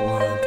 我